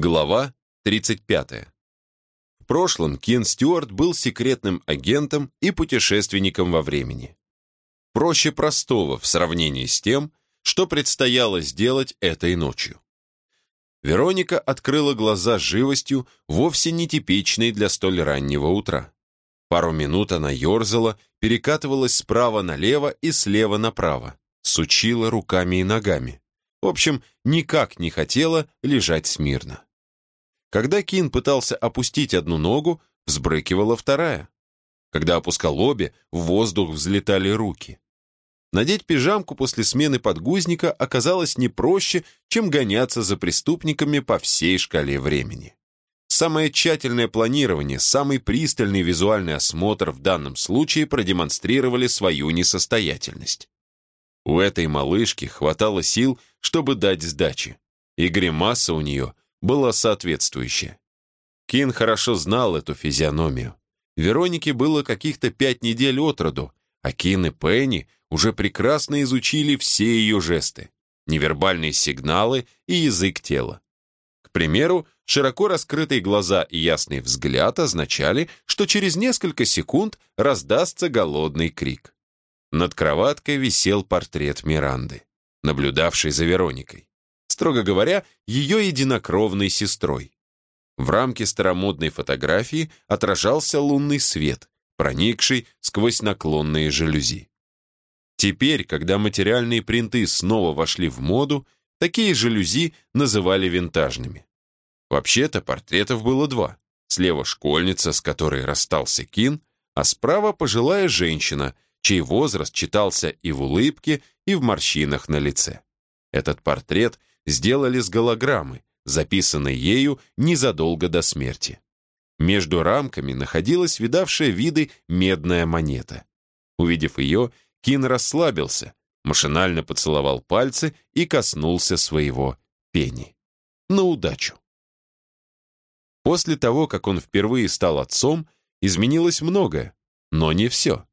Глава 35. В прошлом Кен Стюарт был секретным агентом и путешественником во времени. Проще простого в сравнении с тем, что предстояло сделать этой ночью. Вероника открыла глаза живостью, вовсе нетипичной для столь раннего утра. Пару минут она ерзала, перекатывалась справа налево и слева направо, сучила руками и ногами. В общем, никак не хотела лежать смирно. Когда Кин пытался опустить одну ногу, взбрыкивала вторая. Когда опускал обе, в воздух взлетали руки. Надеть пижамку после смены подгузника оказалось не проще, чем гоняться за преступниками по всей шкале времени. Самое тщательное планирование, самый пристальный визуальный осмотр в данном случае продемонстрировали свою несостоятельность. У этой малышки хватало сил, чтобы дать сдачи, и гримаса у нее была соответствующая. Кин хорошо знал эту физиономию. Веронике было каких-то пять недель от роду, а Кин и Пенни уже прекрасно изучили все ее жесты, невербальные сигналы и язык тела. К примеру, широко раскрытые глаза и ясный взгляд означали, что через несколько секунд раздастся голодный крик. Над кроваткой висел портрет Миранды, наблюдавшей за Вероникой строго говоря, ее единокровной сестрой. В рамке старомодной фотографии отражался лунный свет, проникший сквозь наклонные жалюзи. Теперь, когда материальные принты снова вошли в моду, такие жалюзи называли винтажными. Вообще-то портретов было два. Слева школьница, с которой расстался Кин, а справа пожилая женщина, чей возраст читался и в улыбке, и в морщинах на лице. Этот портрет сделали с голограммы, записанной ею незадолго до смерти. Между рамками находилась видавшая виды медная монета. Увидев ее, Кин расслабился, машинально поцеловал пальцы и коснулся своего пени. На удачу. После того, как он впервые стал отцом, изменилось многое, но не все.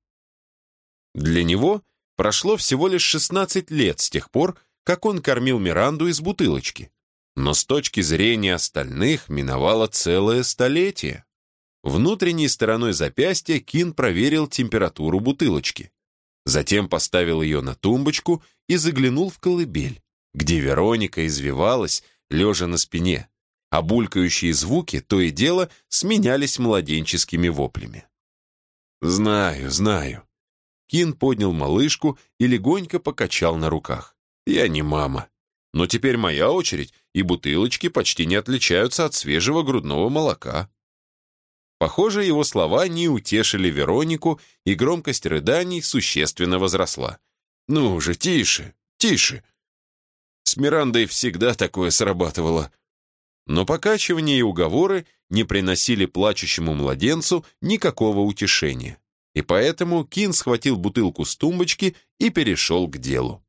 Для него прошло всего лишь 16 лет с тех пор, как он кормил Миранду из бутылочки. Но с точки зрения остальных миновало целое столетие. Внутренней стороной запястья Кин проверил температуру бутылочки. Затем поставил ее на тумбочку и заглянул в колыбель, где Вероника извивалась, лежа на спине, а булькающие звуки то и дело сменялись младенческими воплями. «Знаю, знаю». Кин поднял малышку и легонько покачал на руках. Я не мама. Но теперь моя очередь, и бутылочки почти не отличаются от свежего грудного молока. Похоже, его слова не утешили Веронику, и громкость рыданий существенно возросла. «Ну же, тише, тише!» С Мирандой всегда такое срабатывало. Но покачивания и уговоры не приносили плачущему младенцу никакого утешения. И поэтому Кин схватил бутылку с тумбочки и перешел к делу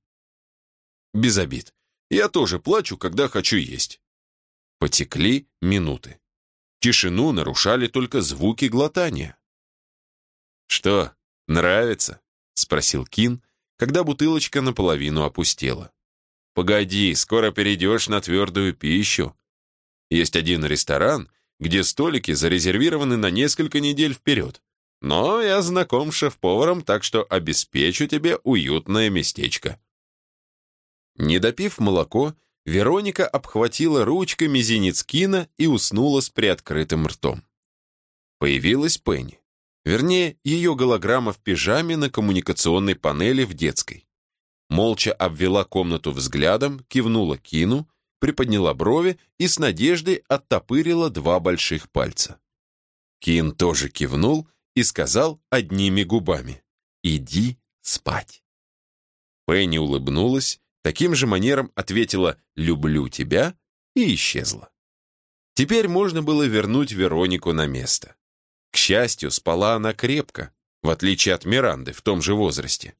без обид. Я тоже плачу, когда хочу есть. Потекли минуты. Тишину нарушали только звуки глотания. «Что, нравится?» — спросил Кин, когда бутылочка наполовину опустела. «Погоди, скоро перейдешь на твердую пищу. Есть один ресторан, где столики зарезервированы на несколько недель вперед. Но я знаком с шеф-поваром, так что обеспечу тебе уютное местечко». Не допив молоко, Вероника обхватила ручкой мизинец Кина и уснула с приоткрытым ртом. Появилась Пенни. Вернее, ее голограмма в пижаме на коммуникационной панели в детской. Молча обвела комнату взглядом, кивнула Кину, приподняла брови и с надеждой оттопырила два больших пальца. Кин тоже кивнул и сказал одними губами «Иди спать». Пенни улыбнулась, Таким же манером ответила «люблю тебя» и исчезла. Теперь можно было вернуть Веронику на место. К счастью, спала она крепко, в отличие от Миранды в том же возрасте.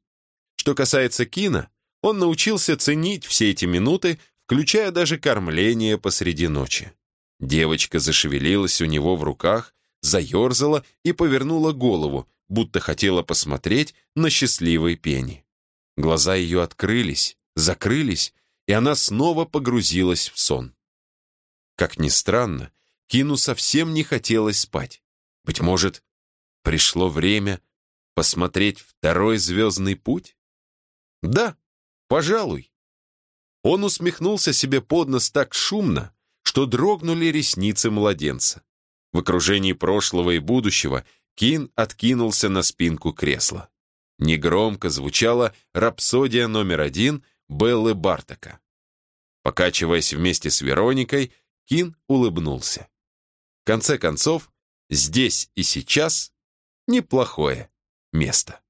Что касается Кина, он научился ценить все эти минуты, включая даже кормление посреди ночи. Девочка зашевелилась у него в руках, заерзала и повернула голову, будто хотела посмотреть на счастливый пени. Глаза ее открылись, закрылись, и она снова погрузилась в сон. Как ни странно, Кину совсем не хотелось спать. Быть может, пришло время посмотреть второй звездный путь? Да, пожалуй. Он усмехнулся себе под нос так шумно, что дрогнули ресницы младенца. В окружении прошлого и будущего Кин откинулся на спинку кресла. Негромко звучала рапсодия номер один Беллы Бартака. Покачиваясь вместе с Вероникой, Кин улыбнулся. В конце концов, здесь и сейчас неплохое место.